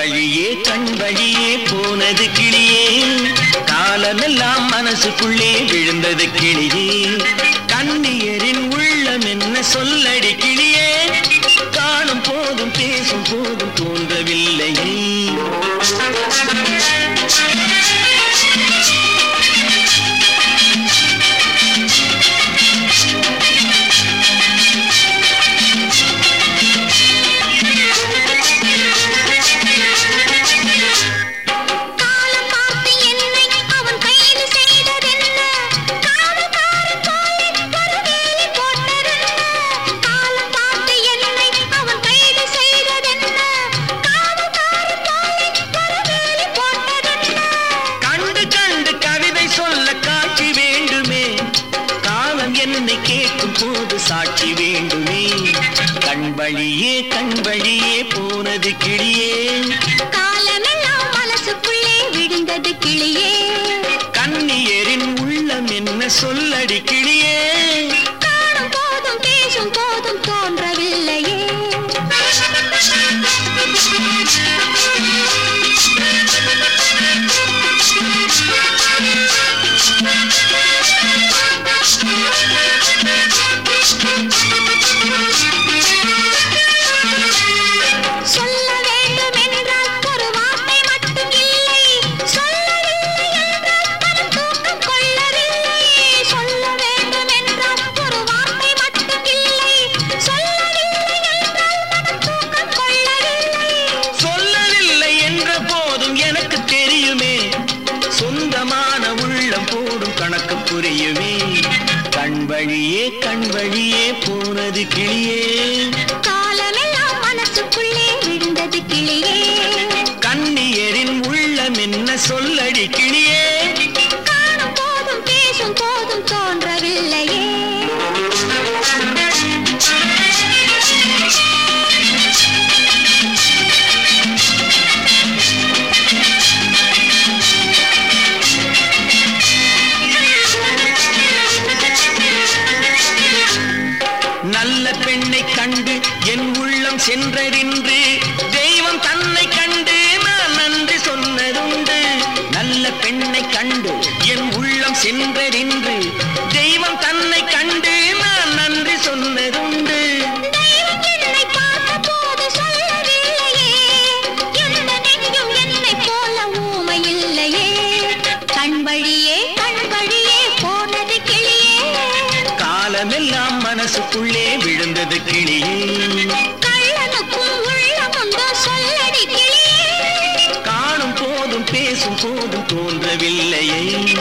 வழியே கண் வழியே போனது கிளியே. காலமெல்லாம் மனசுக்குள்ளே விழுந்தது கிளியே. கண்ணியரின் உள்ளம் என்ன சொல்லடி கிளியே. காணும் போதும் பேசும் போதும் தோன்றவில்லையே. சாட்சி வேண்டுமே. கண்வழியே கண்வழியே போனது கிளியே. கண் வழியே கண் வழியே போனது கிளியே. சென்றறிந்து தெய்வம் தன்னை கண்டு நான் நன்றி சொன்னதுண்டு. நல்ல பெண்ணை கண்டு என் உள்ளம் சென்றறிந்து தெய்வம் தன்னை கண்டு நான் நன்றி சொன்னதுண்டு. காலமெல்லாம் மனசுக்குள்ளே விழுந்தது கிளியே. போதும் தோன்றவில்லையே.